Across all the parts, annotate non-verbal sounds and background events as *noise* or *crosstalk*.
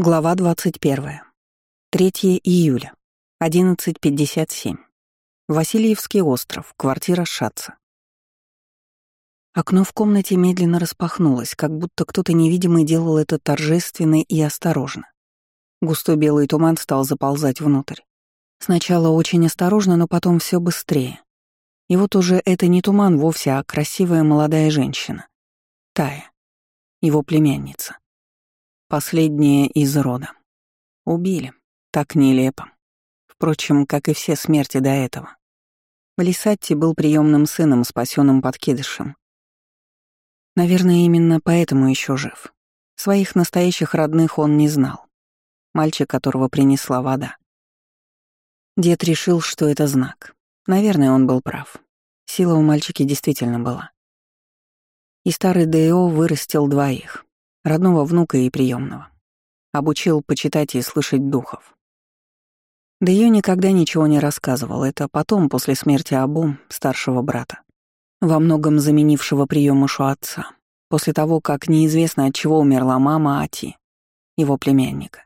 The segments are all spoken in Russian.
Глава 21. 3 июля. 11.57. Васильевский остров, квартира Шатца. Окно в комнате медленно распахнулось, как будто кто-то невидимый делал это торжественно и осторожно. Густой белый туман стал заползать внутрь. Сначала очень осторожно, но потом все быстрее. И вот уже это не туман вовсе, а красивая молодая женщина. Тая. Его племянница. Последняя из рода. Убили. Так нелепо. Впрочем, как и все смерти до этого. Лисатти был приемным сыном, спасенным подкидышем. Наверное, именно поэтому еще жив. Своих настоящих родных он не знал. Мальчик, которого принесла вода. Дед решил, что это знак. Наверное, он был прав. Сила у мальчики действительно была. И старый Дэо вырастил двоих родного внука и приемного. Обучил почитать и слышать духов. Да ее никогда ничего не рассказывал, это потом, после смерти Абу, старшего брата, во многом заменившего приемышу отца, после того, как неизвестно от чего умерла мама Ати, его племянника.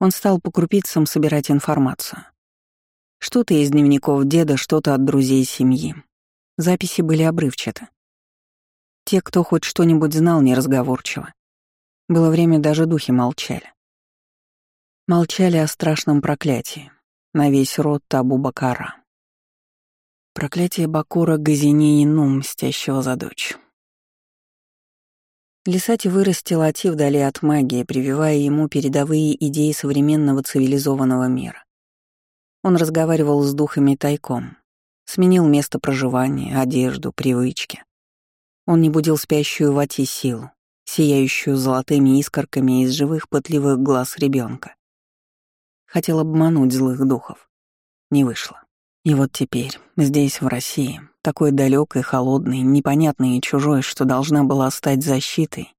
Он стал по крупицам собирать информацию. Что-то из дневников деда, что-то от друзей семьи. Записи были обрывчаты. Те, кто хоть что-нибудь знал, неразговорчиво. Было время, даже духи молчали. Молчали о страшном проклятии на весь род Табу Бакара. Проклятие Бакура Газини и Нум, мстящего за дочь. Лисати вырастил Ати вдали от магии, прививая ему передовые идеи современного цивилизованного мира. Он разговаривал с духами тайком, сменил место проживания, одежду, привычки. Он не будил спящую в Ати силу, сияющую золотыми искорками из живых пытливых глаз ребенка. Хотел обмануть злых духов. Не вышло. И вот теперь, здесь, в России, такой далекой, холодный, непонятный и чужой, что должна была стать защитой,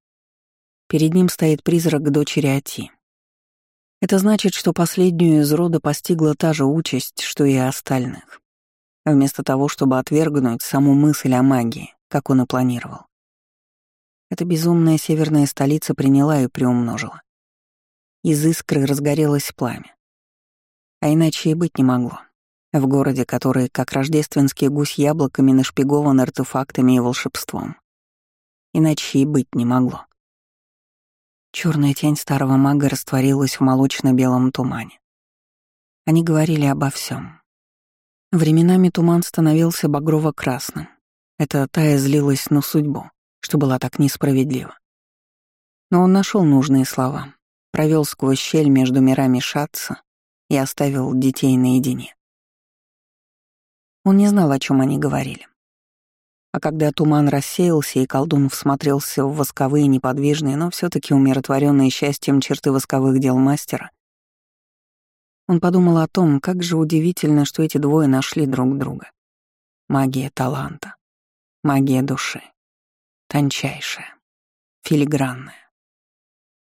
перед ним стоит призрак дочери Ати. Это значит, что последнюю из рода постигла та же участь, что и остальных. Вместо того, чтобы отвергнуть саму мысль о магии, как он и планировал. Эта безумная северная столица приняла и приумножила. Из искры разгорелось пламя. А иначе и быть не могло. В городе, который, как рождественский гусь яблоками, нашпигован артефактами и волшебством. Иначе и быть не могло. Черная тень старого мага растворилась в молочно-белом тумане. Они говорили обо всем. Временами туман становился багрово-красным, это Тая злилась на судьбу, что была так несправедлива. Но он нашел нужные слова, провел сквозь щель между мирами шатца и оставил детей наедине. Он не знал, о чем они говорили. А когда туман рассеялся и колдун всмотрелся в восковые неподвижные, но все таки умиротворенные счастьем черты восковых дел мастера, он подумал о том, как же удивительно, что эти двое нашли друг друга. Магия таланта. Магия души. Тончайшая, филигранная.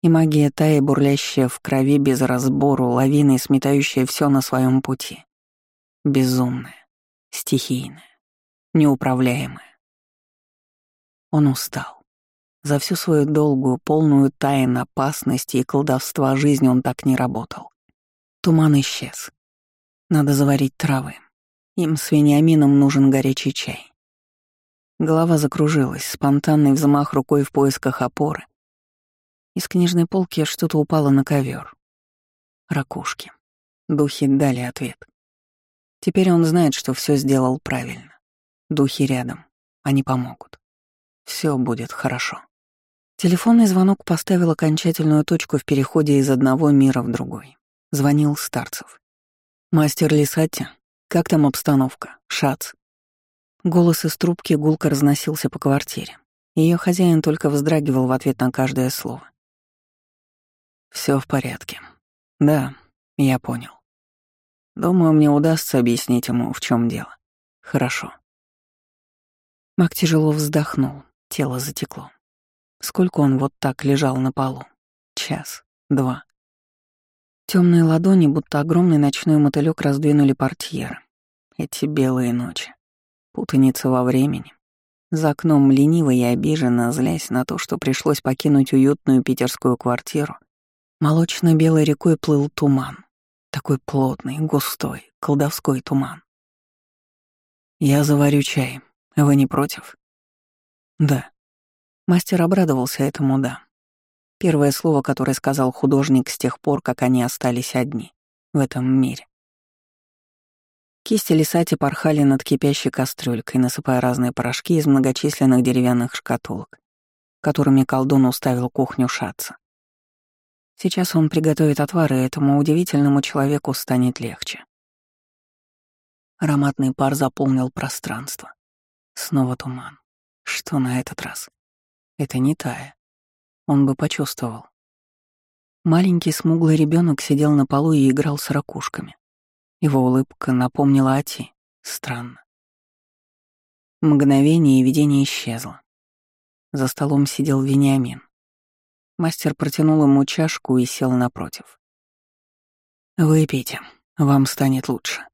И магия тая, бурлящая в крови без разбору, лавиной сметающая все на своем пути. Безумная, стихийная, неуправляемая. Он устал. За всю свою долгую, полную тайн опасности и колдовства жизнь он так не работал. Туман исчез. Надо заварить травы. Им с Вениамином нужен горячий чай. Голова закружилась, спонтанный взмах рукой в поисках опоры. Из книжной полки что-то упало на ковер. Ракушки. Духи дали ответ. Теперь он знает, что все сделал правильно. Духи рядом. Они помогут. Все будет хорошо. Телефонный звонок поставил окончательную точку в переходе из одного мира в другой. Звонил Старцев. «Мастер Лисатти, как там обстановка? Шац?» Голос из трубки гулко разносился по квартире. Ее хозяин только вздрагивал в ответ на каждое слово. Все в порядке. Да, я понял. Думаю, мне удастся объяснить ему, в чем дело. Хорошо. Мак тяжело вздохнул, тело затекло. Сколько он вот так лежал на полу? Час, два. Темные ладони, будто огромный ночной мотылек, раздвинули портьеры. Эти белые ночи. Путаница во времени. За окном лениво и обиженно, злясь на то, что пришлось покинуть уютную питерскую квартиру, Молочно-белой рекой плыл туман. Такой плотный, густой, колдовской туман. «Я заварю чай. Вы не против?» «Да». Мастер обрадовался этому «да». Первое слово, которое сказал художник с тех пор, как они остались одни в этом мире. Кисти Лисати порхали над кипящей кастрюлькой, насыпая разные порошки из многочисленных деревянных шкатулок, которыми колдун уставил кухню шатца. Сейчас он приготовит отвар, и этому удивительному человеку станет легче. Ароматный пар заполнил пространство. Снова туман. Что на этот раз? Это не Тая. Он бы почувствовал. Маленький смуглый ребенок сидел на полу и играл с ракушками. Его улыбка напомнила Ати. Странно. Мгновение и видение исчезло. За столом сидел Вениамин. Мастер протянул ему чашку и сел напротив. «Выпейте, вам станет лучше».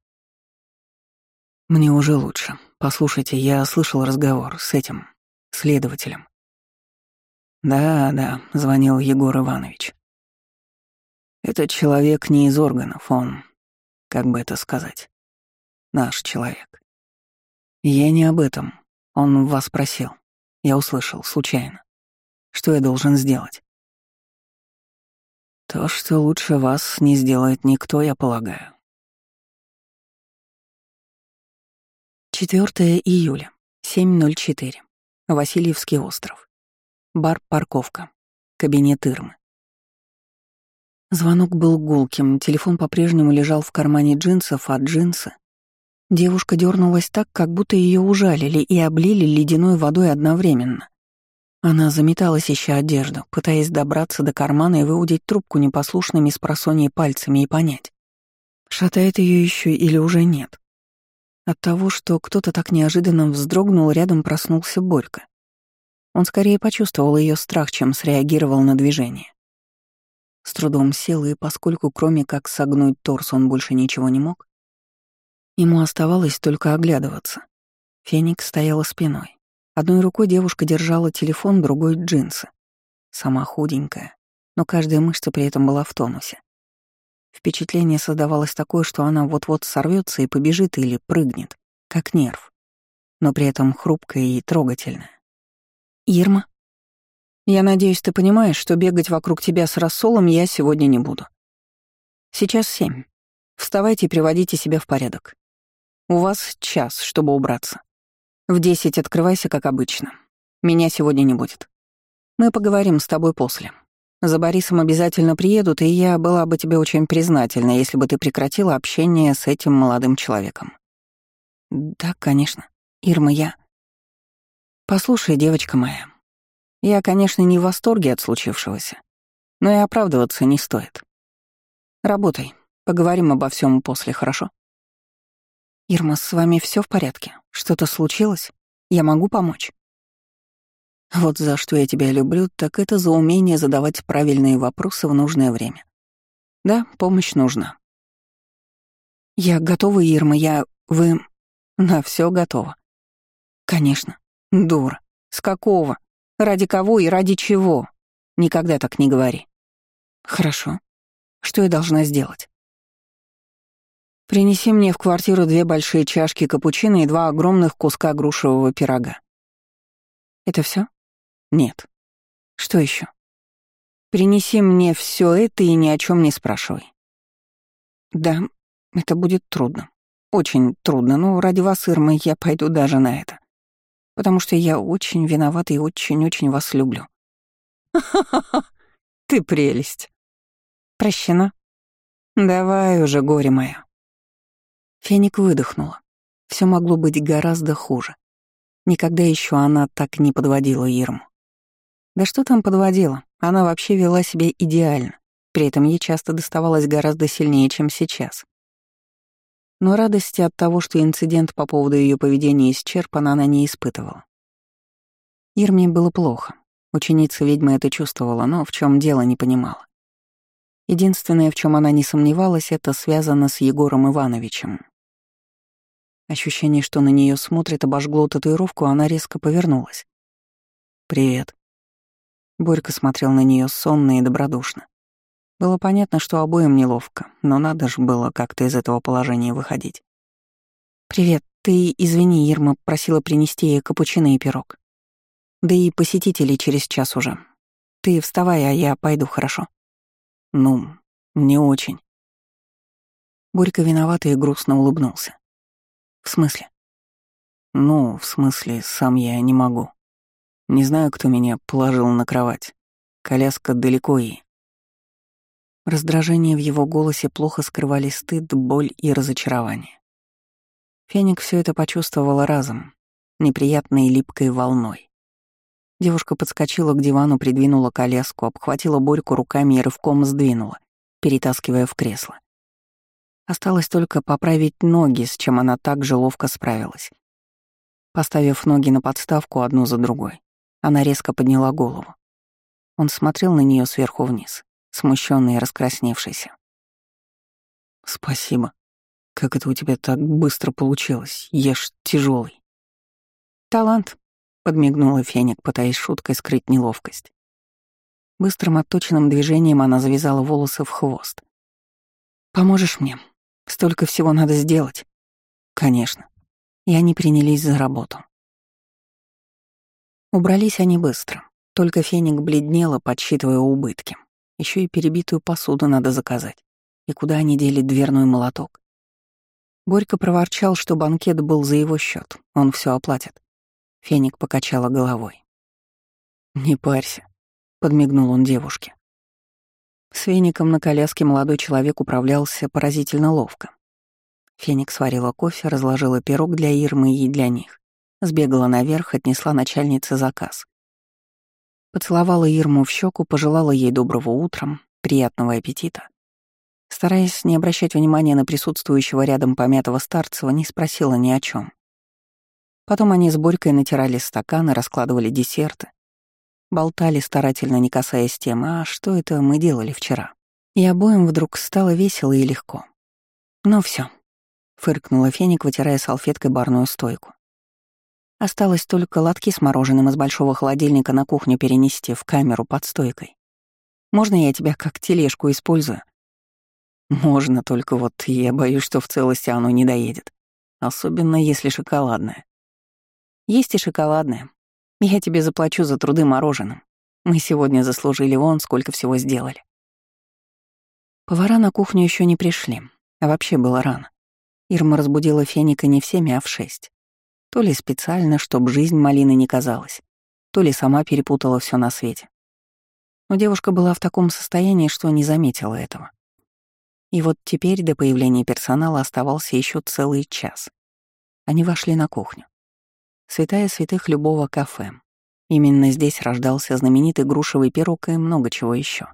«Мне уже лучше. Послушайте, я слышал разговор с этим, следователем». «Да, да», — звонил Егор Иванович. «Этот человек не из органов, он как бы это сказать, наш человек. Я не об этом. Он вас просил. Я услышал, случайно. Что я должен сделать? То, что лучше вас не сделает никто, я полагаю. 4 июля, 7.04. Васильевский остров. Бар «Парковка». Кабинет Ирмы. Звонок был гулким, телефон по-прежнему лежал в кармане джинсов, а джинсы... Девушка дернулась так, как будто ее ужалили и облили ледяной водой одновременно. Она заметалась, ища одежду, пытаясь добраться до кармана и выудить трубку непослушными с пальцами и понять, шатает ее еще или уже нет. От того, что кто-то так неожиданно вздрогнул, рядом проснулся Борька. Он скорее почувствовал ее страх, чем среагировал на движение. С трудом сел, и поскольку кроме как согнуть торс он больше ничего не мог, ему оставалось только оглядываться. Феникс стояла спиной. Одной рукой девушка держала телефон, другой — джинсы. Сама худенькая, но каждая мышца при этом была в тонусе. Впечатление создавалось такое, что она вот-вот сорвется и побежит или прыгнет, как нерв, но при этом хрупкая и трогательная. «Ирма?» Я надеюсь, ты понимаешь, что бегать вокруг тебя с рассолом я сегодня не буду. Сейчас семь. Вставайте и приводите себя в порядок. У вас час, чтобы убраться. В десять открывайся, как обычно. Меня сегодня не будет. Мы поговорим с тобой после. За Борисом обязательно приедут, и я была бы тебе очень признательна, если бы ты прекратила общение с этим молодым человеком. Да, конечно. Ирма, я... Послушай, девочка моя, я, конечно, не в восторге от случившегося, но и оправдываться не стоит. Работай. Поговорим обо всем после, хорошо? Ирма, с вами все в порядке? Что-то случилось? Я могу помочь? Вот за что я тебя люблю, так это за умение задавать правильные вопросы в нужное время. Да, помощь нужна. Я готова, Ирма, я... Вы... На все готово. Конечно. Дура. С какого? Ради кого и ради чего? Никогда так не говори. Хорошо. Что я должна сделать? Принеси мне в квартиру две большие чашки капучино и два огромных куска грушевого пирога. Это все? Нет. Что еще? Принеси мне все это и ни о чем не спрашивай. Да, это будет трудно. Очень трудно, но ради вас, Ирма, я пойду даже на это потому что я очень виновата и очень-очень вас люблю». «Ха-ха-ха! *laughs* Ты прелесть!» «Прощена?» «Давай уже, горе мое». Феник выдохнула. Все могло быть гораздо хуже. Никогда еще она так не подводила Ирму. Да что там подводила? Она вообще вела себя идеально. При этом ей часто доставалось гораздо сильнее, чем сейчас. Но радости от того, что инцидент по поводу ее поведения исчерпан, она не испытывала. Ирме было плохо. Ученица ведьмы это чувствовала, но в чем дело не понимала. Единственное, в чем она не сомневалась, это связано с Егором Ивановичем. Ощущение, что на нее смотрит, обожгло татуировку, она резко повернулась. «Привет». Борька смотрел на нее сонно и добродушно. Было понятно, что обоим неловко, но надо же было как-то из этого положения выходить. «Привет, ты извини, Ирма просила принести ей капучино и пирог. Да и посетителей через час уже. Ты вставай, а я пойду, хорошо?» «Ну, не очень». Борька виновато и грустно улыбнулся. «В смысле?» «Ну, в смысле, сам я не могу. Не знаю, кто меня положил на кровать. Коляска далеко и...» Раздражение в его голосе плохо скрывали стыд, боль и разочарование. Феник все это почувствовала разом, неприятной липкой волной. Девушка подскочила к дивану, придвинула коляску, обхватила Борьку руками и рывком сдвинула, перетаскивая в кресло. Осталось только поправить ноги, с чем она так же ловко справилась. Поставив ноги на подставку одну за другой, она резко подняла голову. Он смотрел на нее сверху вниз, смущенный и раскрасневшийся. «Спасибо. Как это у тебя так быстро получилось? Ешь тяжелый. «Талант», — подмигнула Феник, пытаясь шуткой скрыть неловкость. Быстрым отточенным движением она завязала волосы в хвост. «Поможешь мне?» Столько всего надо сделать. Конечно. И они принялись за работу. Убрались они быстро. Только феник бледнела, подсчитывая убытки. Еще и перебитую посуду надо заказать. И куда они дели дверной молоток? Борька проворчал, что банкет был за его счет, он все оплатит. Феник покачала головой. «Не парься», — подмигнул он девушке. С веником на коляске молодой человек управлялся поразительно ловко. Феникс сварила кофе, разложила пирог для Ирмы и для них. Сбегала наверх, отнесла начальнице заказ. Поцеловала Ирму в щеку, пожелала ей доброго утра, приятного аппетита. Стараясь не обращать внимания на присутствующего рядом помятого Старцева, не спросила ни о чем. Потом они с Борькой натирали стаканы, раскладывали десерты, Болтали старательно, не касаясь темы, а что это мы делали вчера. И обоим вдруг стало весело и легко. Ну все, фыркнула Феник, вытирая салфеткой барную стойку. Осталось только лотки с мороженым из большого холодильника на кухню перенести в камеру под стойкой. Можно я тебя как тележку использую? Можно, только вот я боюсь, что в целости оно не доедет. Особенно если шоколадное. Есть и шоколадное, я тебе заплачу за труды мороженым. Мы сегодня заслужили вон, сколько всего сделали. Повара на кухню еще не пришли, а вообще было рано. Ирма разбудила Феника не в семь, а в шесть. То ли специально, чтобы жизнь малины не казалась, то ли сама перепутала все на свете. Но девушка была в таком состоянии, что не заметила этого. И вот теперь до появления персонала оставался еще целый час. Они вошли на кухню святая святых любого кафе. Именно здесь рождался знаменитый грушевый пирог и много чего еще.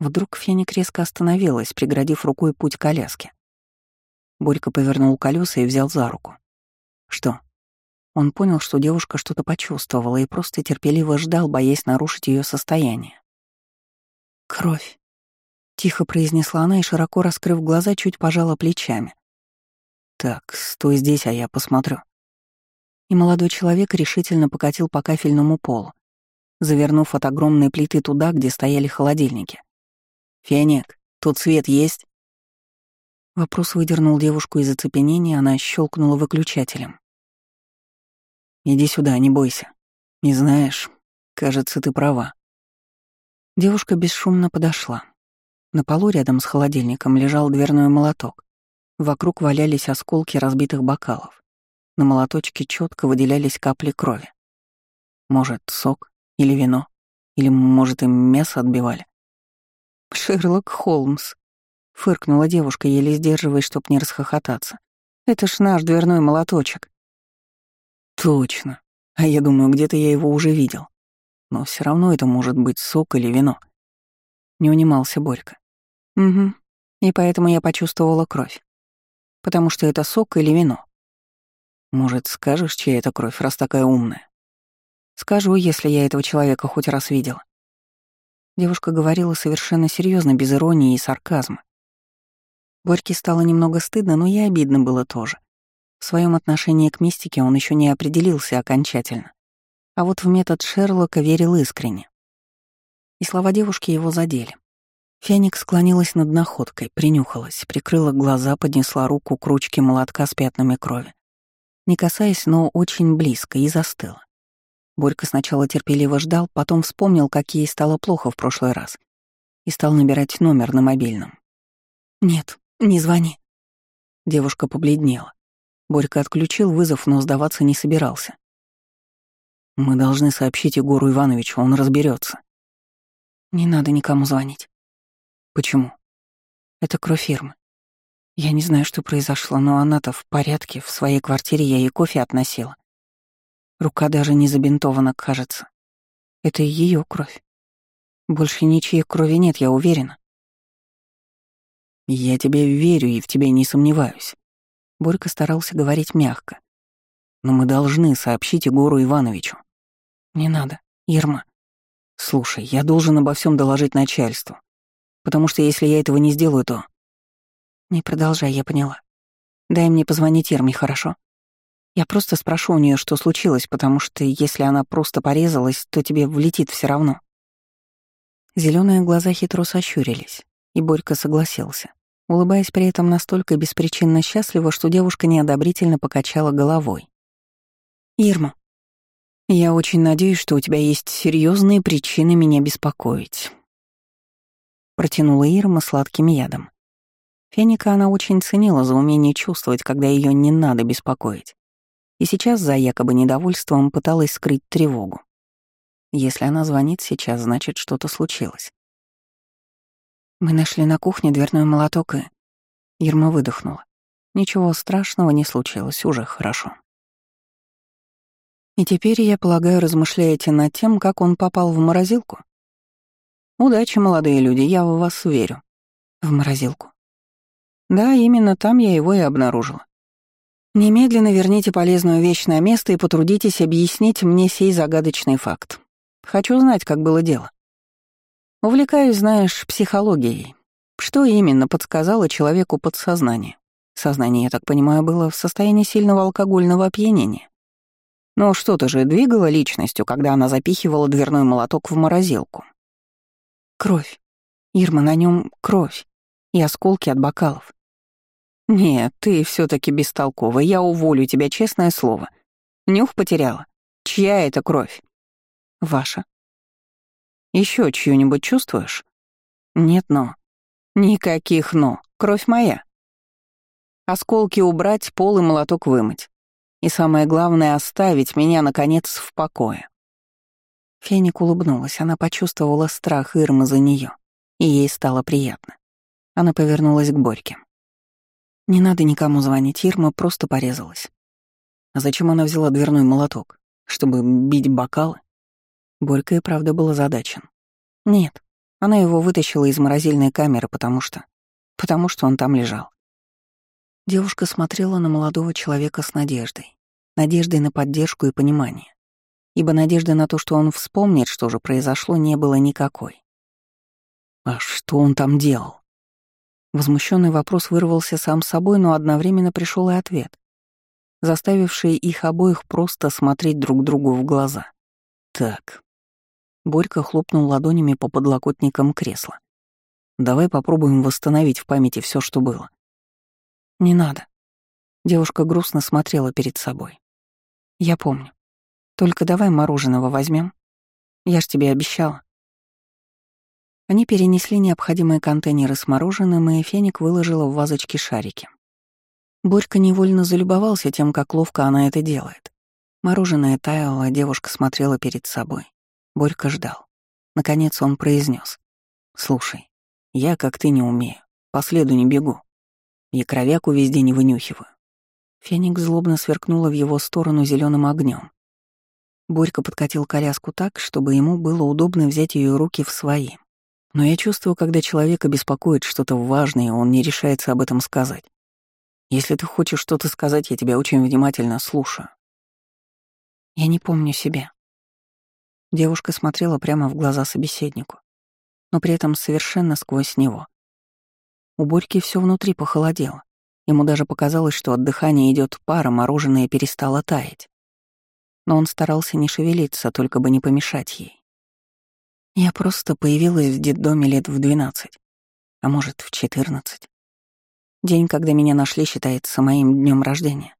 Вдруг Феник резко остановилась, преградив рукой путь коляски. Борька повернул колеса и взял за руку. Что? Он понял, что девушка что-то почувствовала и просто терпеливо ждал, боясь нарушить ее состояние. «Кровь», — тихо произнесла она и, широко раскрыв глаза, чуть пожала плечами. «Так, стой здесь, а я посмотрю» и молодой человек решительно покатил по кафельному полу, завернув от огромной плиты туда, где стояли холодильники. «Феник, тут свет есть?» Вопрос выдернул девушку из оцепенения, она щелкнула выключателем. «Иди сюда, не бойся. Не знаешь, кажется, ты права». Девушка бесшумно подошла. На полу рядом с холодильником лежал дверной молоток. Вокруг валялись осколки разбитых бокалов. На молоточке четко выделялись капли крови. Может, сок или вино, или, может, им мясо отбивали. «Шерлок Холмс», — фыркнула девушка, еле сдерживаясь, чтоб не расхохотаться. «Это ж наш дверной молоточек». «Точно. А я думаю, где-то я его уже видел. Но все равно это может быть сок или вино». Не унимался Борька. «Угу. И поэтому я почувствовала кровь. Потому что это сок или вино. Может, скажешь, чья это кровь, раз такая умная? Скажу, если я этого человека хоть раз видела. Девушка говорила совершенно серьезно, без иронии и сарказма. Борьке стало немного стыдно, но и обидно было тоже. В своем отношении к мистике он еще не определился окончательно. А вот в метод Шерлока верил искренне. И слова девушки его задели. Феникс склонилась над находкой, принюхалась, прикрыла глаза, поднесла руку к ручке молотка с пятнами крови. Не касаясь, но очень близко, и застыла. Борька сначала терпеливо ждал, потом вспомнил, как ей стало плохо в прошлый раз, и стал набирать номер на мобильном. «Нет, не звони». Девушка побледнела. Борька отключил вызов, но сдаваться не собирался. «Мы должны сообщить Егору Ивановичу, он разберется. «Не надо никому звонить». «Почему?» «Это кровь фирмы. Я не знаю, что произошло, но она-то в порядке, в своей квартире я ей кофе относила. Рука даже не забинтована, кажется. Это ее кровь. Больше ничьей крови нет, я уверена. Я тебе верю и в тебе не сомневаюсь. Борька старался говорить мягко. Но мы должны сообщить Егору Ивановичу. Не надо, Ирма. Слушай, я должен обо всем доложить начальству. Потому что если я этого не сделаю, то... Не продолжай, я поняла. Дай мне позвонить Ирме, хорошо? Я просто спрошу у нее, что случилось, потому что если она просто порезалась, то тебе влетит все равно. Зеленые глаза хитро сощурились, и Борька согласился улыбаясь при этом настолько беспричинно счастливо, что девушка неодобрительно покачала головой. «Ирма, я очень надеюсь, что у тебя есть серьезные причины меня беспокоить», протянула Ирма сладким ядом. Феника она очень ценила за умение чувствовать, когда ее не надо беспокоить. И сейчас за якобы недовольством пыталась скрыть тревогу. Если она звонит сейчас, значит, что-то случилось. Мы нашли на кухне дверной молоток и... Ерма выдохнула. Ничего страшного не случилось, уже хорошо. И теперь, я полагаю, размышляете над тем, как он попал в морозилку? Удачи, молодые люди, я в вас верю. В морозилку. Да, именно там я его и обнаружила. Немедленно верните полезную вещь на место и потрудитесь объяснить мне сей загадочный факт. Хочу знать, как было дело. Увлекаюсь, знаешь, психологией. Что именно подсказало человеку подсознание? Сознание, я так понимаю, было в состоянии сильного алкогольного опьянения. Но что-то же двигало личностью, когда она запихивала дверной молоток в морозилку. Кровь. Ирма, на нем кровь. И осколки от бокалов. Нет, ты все таки бестолковая, я уволю тебя, честное слово. Нюх потеряла. Чья это кровь? Ваша. Еще чью-нибудь чувствуешь? Нет, но. Никаких но. Кровь моя. Осколки убрать, пол и молоток вымыть. И самое главное — оставить меня, наконец, в покое. Феник улыбнулась, она почувствовала страх Ирмы за нее, и ей стало приятно. Она повернулась к Борьке. «Не надо никому звонить, Ирма просто порезалась». А зачем она взяла дверной молоток? Чтобы бить бокалы? Борька и правда был озадачен. Нет, она его вытащила из морозильной камеры, потому что... Потому что он там лежал. Девушка смотрела на молодого человека с надеждой. Надеждой на поддержку и понимание. Ибо надежды на то, что он вспомнит, что же произошло, не было никакой. «А что он там делал?» Возмущенный вопрос вырвался сам собой, но одновременно пришел и ответ, заставивший их обоих просто смотреть друг другу в глаза. «Так, Борька хлопнул ладонями по подлокотникам кресла. «Давай попробуем восстановить в памяти все, что было». «Не надо». Девушка грустно смотрела перед собой. «Я помню. Только давай мороженого возьмем. Я ж тебе обещала». Они перенесли необходимые контейнеры с мороженым, и Феник выложила в вазочки шарики. Борька невольно залюбовался тем, как ловко она это делает. Мороженое таяло, а девушка смотрела перед собой. Борька ждал. Наконец он произнес: «Слушай, я, как ты, не умею. По следу не бегу. И кровяку везде не вынюхиваю». Феникс злобно сверкнула в его сторону зеленым огнем. Борька подкатил коляску так, чтобы ему было удобно взять ее руки в свои. Но я чувствую, когда человека беспокоит что-то важное, он не решается об этом сказать. Если ты хочешь что-то сказать, я тебя очень внимательно слушаю. Я не помню себя. Девушка смотрела прямо в глаза собеседнику, но при этом совершенно сквозь него. У Борьки все внутри похолодело. Ему даже показалось, что от дыхания идет пара, мороженое перестало таять. Но он старался не шевелиться, только бы не помешать ей. Я просто появилась в детдоме лет в двенадцать. а может, в четырнадцать. День, когда меня нашли, считается моим днем рождения.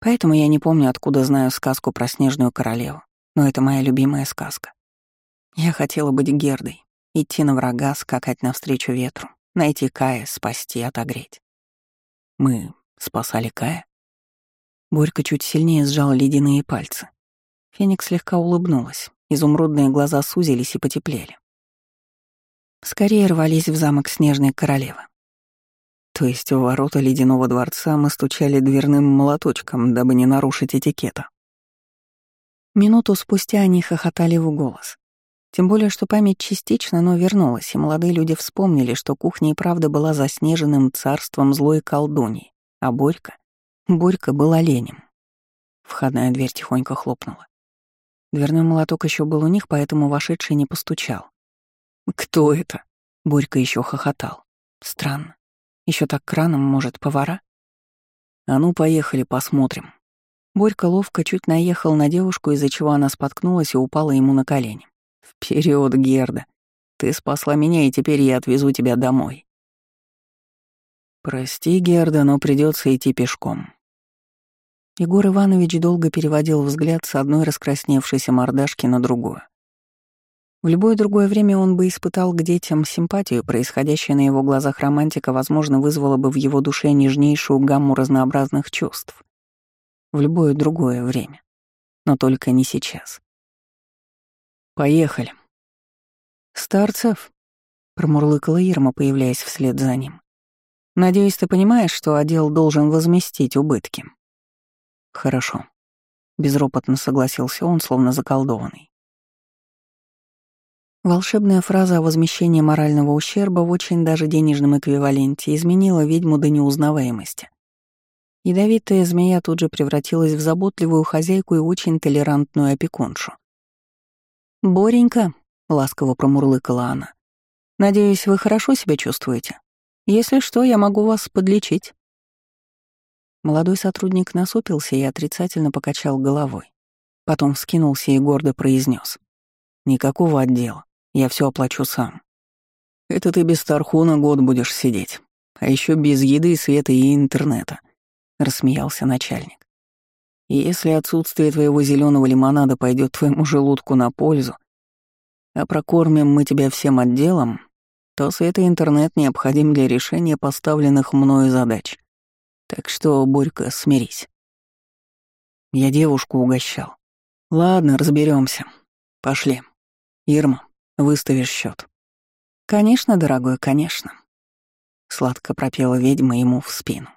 Поэтому я не помню, откуда знаю сказку про снежную королеву, но это моя любимая сказка. Я хотела быть Гердой, идти на врага, скакать навстречу ветру, найти Кая, спасти, отогреть. Мы спасали Кая? Борька чуть сильнее сжал ледяные пальцы. Феникс слегка улыбнулась, изумрудные глаза сузились и потеплели. Скорее рвались в замок Снежной Королевы. То есть у ворота ледяного дворца мы стучали дверным молоточком, дабы не нарушить этикета. Минуту спустя они хохотали в голос. Тем более, что память частично, но вернулась, и молодые люди вспомнили, что кухня и правда была заснеженным царством злой колдуньи, а Борька... Борька был оленем. Входная дверь тихонько хлопнула. Дверной молоток еще был у них, поэтому вошедший не постучал. «Кто это?» Борька еще хохотал. Странно. Еще так краном, может, повара? А ну, поехали, посмотрим. Борька ловко чуть наехал на девушку, из-за чего она споткнулась и упала ему на колени. Вперед, Герда. Ты спасла меня, и теперь я отвезу тебя домой. Прости, Герда, но придется идти пешком. Егор Иванович долго переводил взгляд с одной раскрасневшейся мордашки на другую. В любое другое время он бы испытал к детям симпатию, происходящая на его глазах романтика, возможно, вызвала бы в его душе нежнейшую гамму разнообразных чувств. В любое другое время. Но только не сейчас. «Поехали». «Старцев», — промурлыкала Ирма, появляясь вслед за ним. «Надеюсь, ты понимаешь, что отдел должен возместить убытки». «Хорошо», — безропотно согласился он, словно заколдованный. Волшебная фраза о возмещении морального ущерба в очень даже денежном эквиваленте изменила ведьму до неузнаваемости. Ядовитая змея тут же превратилась в заботливую хозяйку и очень толерантную опекуншу. «Боренька», — ласково промурлыкала она, — «надеюсь, вы хорошо себя чувствуете? Если что, я могу вас подлечить». Молодой сотрудник насупился и отрицательно покачал головой. Потом вскинулся и гордо произнес: «Никакого отдела. Я все оплачу сам. Это ты без Тархуна год будешь сидеть. А еще без еды, света и интернета», — рассмеялся начальник. И если отсутствие твоего зеленого лимонада пойдет твоему желудку на пользу, а прокормим мы тебя всем отделом, то свет и интернет необходим для решения поставленных мною задач. Так что, Борька, смирись. Я девушку угощал. Ладно, разберемся. Пошли. Ирма, Выставишь счет. Конечно, дорогой, конечно. Сладко пропела ведьма ему в спину.